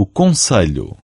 o conselho.